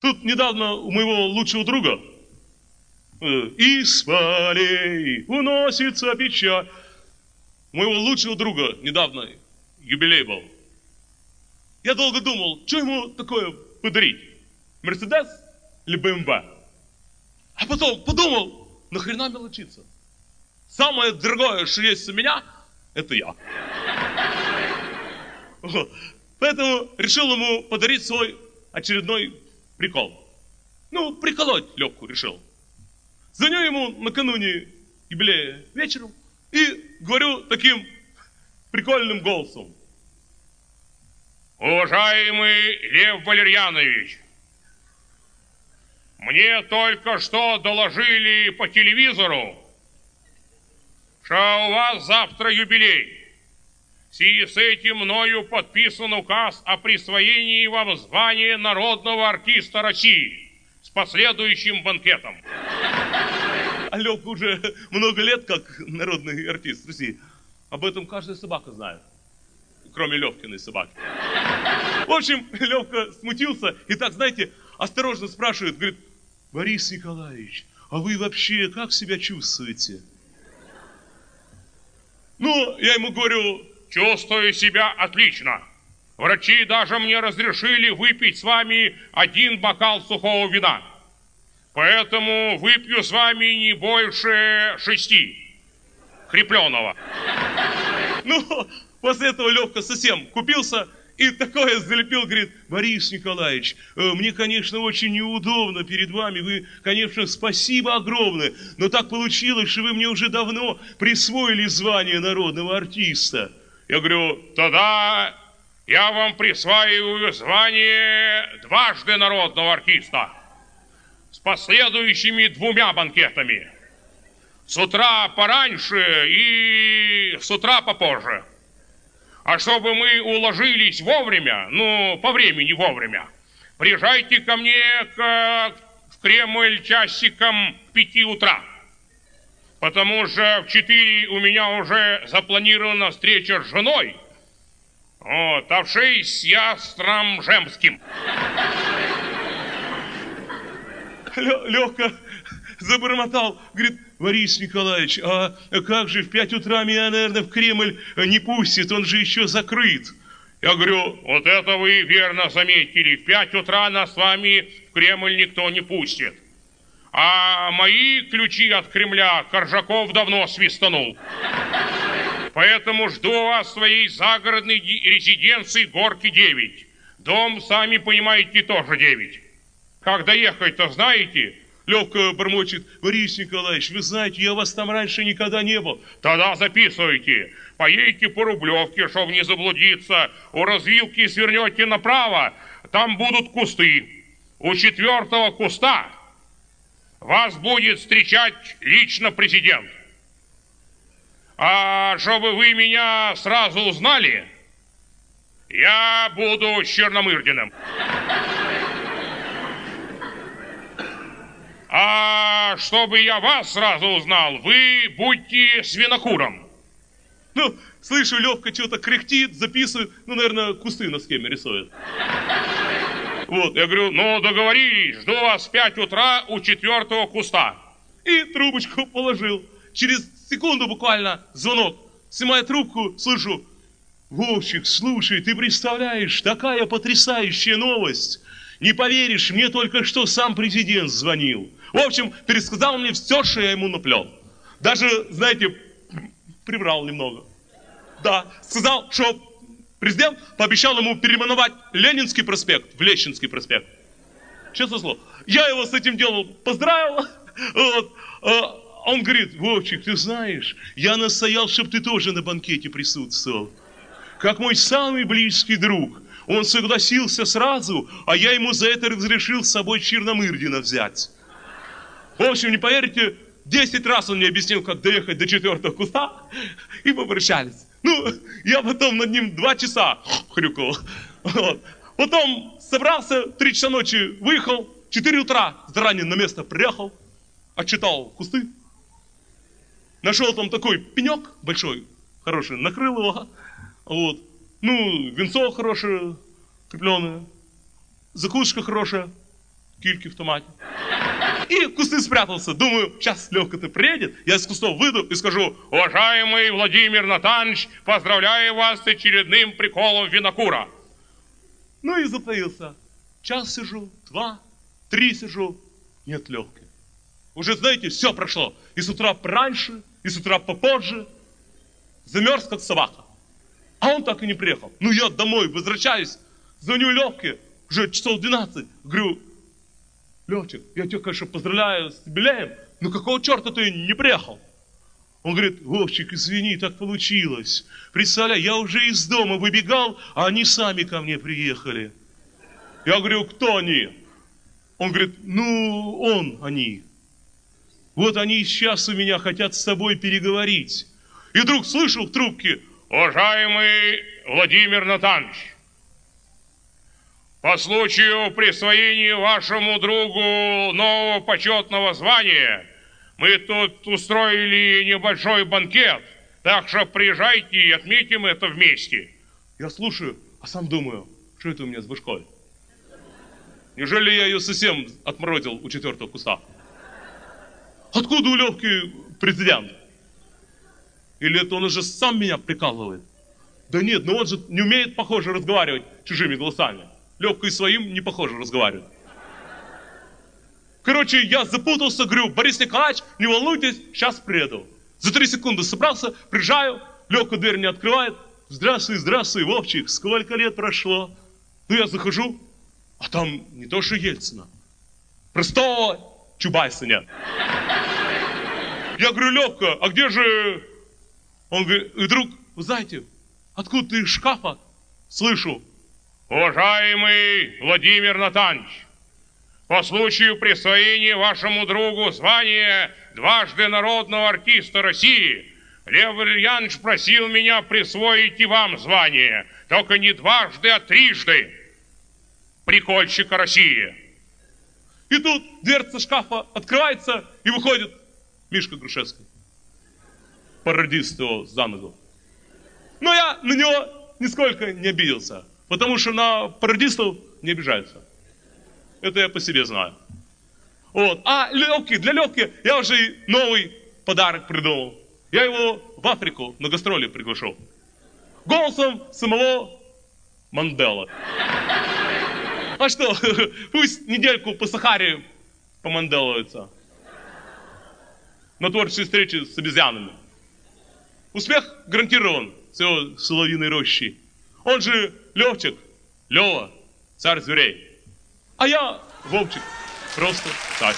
Тут недавно у моего лучшего друга э, из полей уносится печаль. У моего лучшего друга недавно юбилей был. Я долго думал, что ему такое подарить? Мерседес или БМВ? А потом подумал, нахрена мелочиться? Самое дорогое, что есть у меня, это я. Поэтому решил ему подарить свой очередной прикол. Ну, приколоть Легку решил. Звоню ему накануне юбилея вечером и говорю таким прикольным голосом. Уважаемый Лев Валерьянович, мне только что доложили по телевизору, что у вас завтра юбилей. Связи с этим мною подписан указ о присвоении вам звания народного артиста России с последующим банкетом. А уже много лет как народный артист России. Об этом каждая собака знает. Кроме Левкиной собаки. В общем, Левка смутился и так, знаете, осторожно спрашивает, говорит, Борис Николаевич, а вы вообще как себя чувствуете? Ну, я ему говорю, Чувствую себя отлично. Врачи даже мне разрешили выпить с вами один бокал сухого вина. Поэтому выпью с вами не больше шести крепленого. ну, после этого Левка совсем купился и такое залепил, говорит, Борис Николаевич, э, мне, конечно, очень неудобно перед вами, вы, конечно, спасибо огромное, но так получилось, что вы мне уже давно присвоили звание народного артиста. Я говорю, тогда я вам присваиваю звание дважды народного артиста с последующими двумя банкетами. С утра пораньше и с утра попозже. А чтобы мы уложились вовремя, ну, по времени вовремя, приезжайте ко мне к, в Кремль часиком к пяти утра потому что в 4 у меня уже запланирована встреча с женой, вот, а в 6 я с Трамжемским. Легко забормотал, говорит, Борис Николаевич, а как же в 5 утра меня, наверное, в Кремль не пустит, он же еще закрыт. Я говорю, вот это вы верно заметили, в 5 утра нас с вами в Кремль никто не пустит. А мои ключи от Кремля Коржаков давно свистанул. Поэтому жду вас в своей загородной резиденции Горки 9. Дом, сами понимаете, тоже 9. Как доехать-то, знаете? Легко бормочет. Борис Николаевич, вы знаете, я вас там раньше никогда не был. Тогда записывайте. Поедете по Рублевке, чтобы не заблудиться. У развилки свернете направо, там будут кусты. У четвертого куста вас будет встречать лично президент. А чтобы вы меня сразу узнали, я буду Черномырдиным. А чтобы я вас сразу узнал, вы будьте свинокуром. Ну, слышу, Левка что-то кряхтит, записывает. Ну, наверное, кусты на схеме рисует. Вот, я говорю, ну договорились, жду вас в 5 утра у четвертого куста. И трубочку положил. Через секунду буквально звонок. Снимаю трубку, слышу, Вовчик, слушай, ты представляешь, такая потрясающая новость. Не поверишь, мне только что сам президент звонил. В общем, пересказал мне все, что я ему наплел. Даже, знаете, приврал немного. Да, сказал, что Президент пообещал ему переименовать Ленинский проспект в Лещинский проспект. Честно слово. Я его с этим делом поздравил. Вот. А он говорит, Вовчик, ты знаешь, я настоял, чтобы ты тоже на банкете присутствовал. Как мой самый близкий друг. Он согласился сразу, а я ему за это разрешил с собой Черномырдина взять. В общем, не поверите, десять раз он мне объяснил, как доехать до четвертого куста, и попрощались. Ну, я потом над ним два часа хрюкал. Вот. Потом собрался, три часа ночи выехал, четыре утра заранее на место приехал, отчитал кусты. Нашел там такой пенек большой, хороший, накрыл его. Вот. Ну, венцо хорошее, крепленное, закусочка хорошая, кильки в томате. И кусты спрятался. Думаю, сейчас Левка-то приедет, я из кустов выйду и скажу, Уважаемый Владимир Натанович, поздравляю вас с очередным приколом винокура. ну и затаился. Час сижу, два, три сижу, нет Левки. Уже, знаете, все прошло. И с утра пораньше, и с утра попозже. Замерз, как собака. А он так и не приехал. Ну, я домой возвращаюсь, звоню Левке, уже часов 12. Говорю, Левчик, я тебя, конечно, поздравляю с юбилеем, но какого черта ты не приехал? Он говорит, Вовчик, извини, так получилось. Представляй, я уже из дома выбегал, а они сами ко мне приехали. Я говорю, кто они? Он говорит, ну, он, они. Вот они сейчас у меня хотят с тобой переговорить. И вдруг слышу в трубке, Уважаемый Владимир Натанович, по случаю присвоения вашему другу нового почетного звания, мы тут устроили небольшой банкет, так что приезжайте и отметим это вместе. я слушаю, а сам думаю, что это у меня с башкой? Неужели я ее совсем отморозил у четвертого куста? Откуда у Левки президент? Или это он уже сам меня прикалывает? Да нет, ну он же не умеет, похоже, разговаривать чужими голосами. Левка и своим не похоже разговаривает. Короче, я запутался, говорю, Борис Николаевич, не волнуйтесь, сейчас приеду. За три секунды собрался, приезжаю, Левка дверь не открывает. Здравствуй, здравствуй, Вовчик, сколько лет прошло? Ну, я захожу, а там не то, что Ельцина, простого Чубайса нет. Я говорю, Левка, а где же... Он говорит, и вдруг, вы знаете, откуда из шкафа слышу, Уважаемый Владимир Натанович, по случаю присвоения вашему другу звания дважды народного артиста России, Лев Ильянович просил меня присвоить и вам звание, только не дважды, а трижды. Прикольщика России. И тут дверца шкафа открывается, и выходит Мишка Грушевский. Пародист его за ногу. Но я на него нисколько не обиделся, потому что на пародистов не обижаются. Это я по себе знаю. Вот. А Левки, для Левки я уже новый подарок придумал. Я его в Африку на гастроли приглашу. Голосом самого Мандела. А что, пусть недельку по Сахаре поманделывается. На творческой встрече с обезьянами. Успех гарантирован с его соловьиной рощи. Он же Левчик, Лева, царь зверей. А я Вовчик, просто царь.